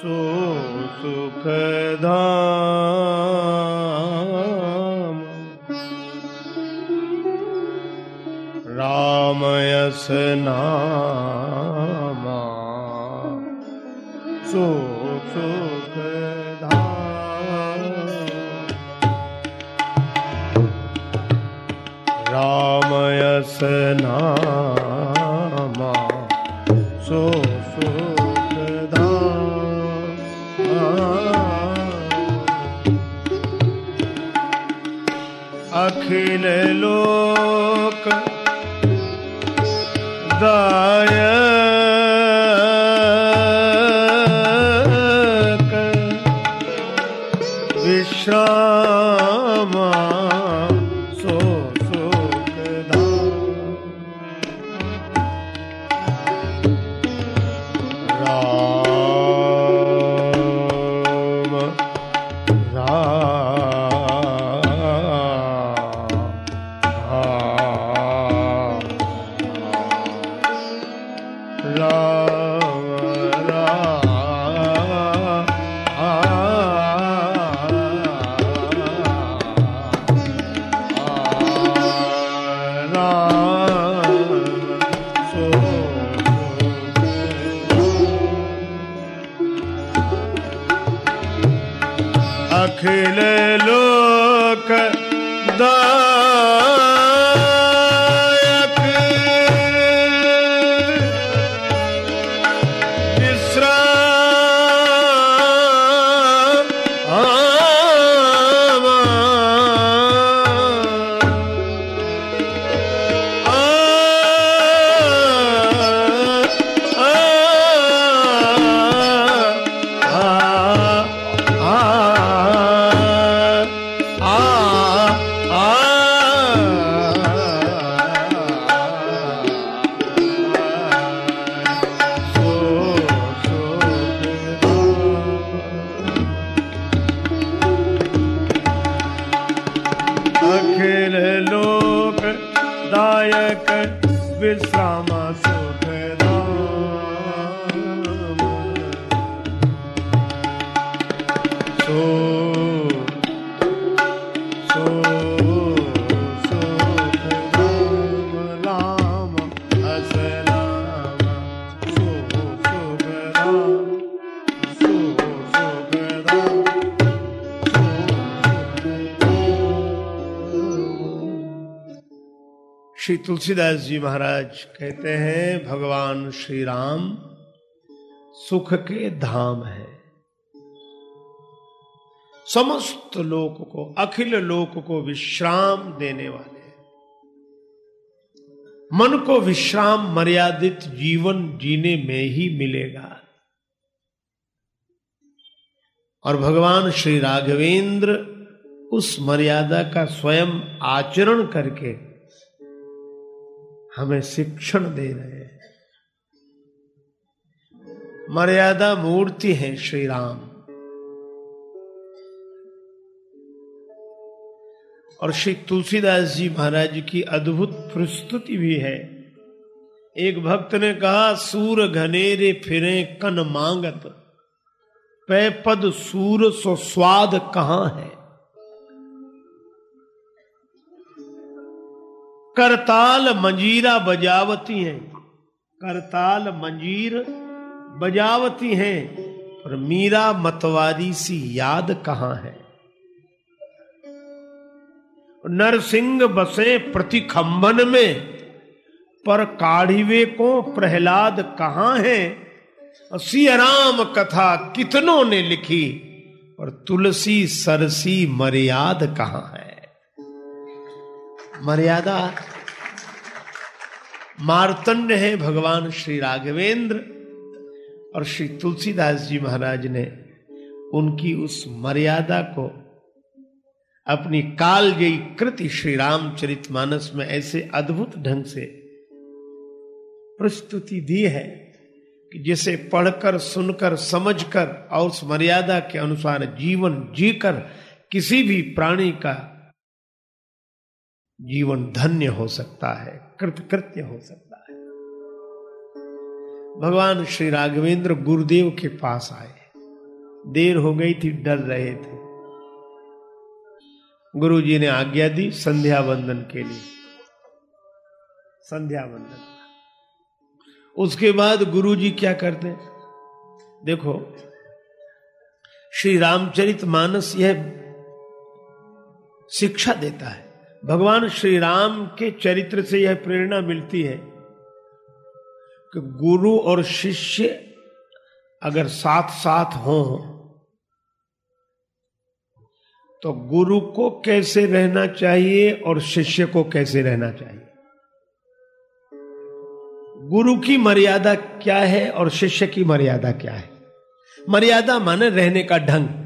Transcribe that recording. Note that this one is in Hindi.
सो सुख धाम रामयस नामा। सो सुखधाम रामयस नामा। अखिल लोक दायक अखिल लोक दायक विश्राम सुख श्री तुलसीदास जी महाराज कहते हैं, भगवान श्री राम सुख के धाम है। समस्त लोक को, अखिल लोक को विश्राम देने वाले मन को विश्राम, मर्यादित जीवन जीने में ही मिलेगा। और भगवान श्री राघवेंद्र उस मर्यादा का स्वयं आचरण करके हमें शिक्षण दे रहे हैं। मर्यादा मूर्ति है श्री राम और श्री तुलसीदास जी महाराज की अद्भुत प्रस्तुति भी है। एक भक्त ने कहा, सूर घनेरे फिरे कन मांगत, पै पद सूर सो स्वाद कहाँ है? करताल मंजीरा बजावती हैं। करताल मंजीर बजावती हैं। पर मीरा मतवारी सी याद कहाँ है? नरसिंह बसे प्रतिखंबन में, पर काढ़िवे को प्रहलाद कहाँ है? सिया राम कथा कितनों ने लिखी और तुलसी सरसी मर्याद कहाँ है? मर्यादा। मार्तंड है भगवान श्री राघवेंद्र और श्री तुलसीदास जी महाराज ने उनकी उस मर्यादा को अपनी कालजयी कृति श्री रामचरितमानस में ऐसे अद्भुत ढंग से प्रस्तुति दी है कि जिसे पढ़कर, सुनकर, समझकर और उस मर्यादा के अनुसार जीवन जीकर किसी भी प्राणी का जीवन धन्य हो सकता है कृतकृत्य हो सकता है। भगवान श्री राघवेंद्र गुरुदेव के पास आए। देर हो गई थी, डर रहे थे। गुरु जी ने आज्ञा दी संध्या वंदन के लिए। संध्या वंदन उसके बाद गुरु जी क्या करते? देखो, श्री रामचरित मानस यह शिक्षा देता है। भगवान श्री राम के चरित्र से यह प्रेरणा मिलती है कि गुरु और शिष्य अगर साथ साथ हो तो गुरु को कैसे रहना चाहिए और शिष्य को कैसे रहना चाहिए? गुरु की मर्यादा क्या है और शिष्य की मर्यादा क्या है? मर्यादा माने रहने का ढंग।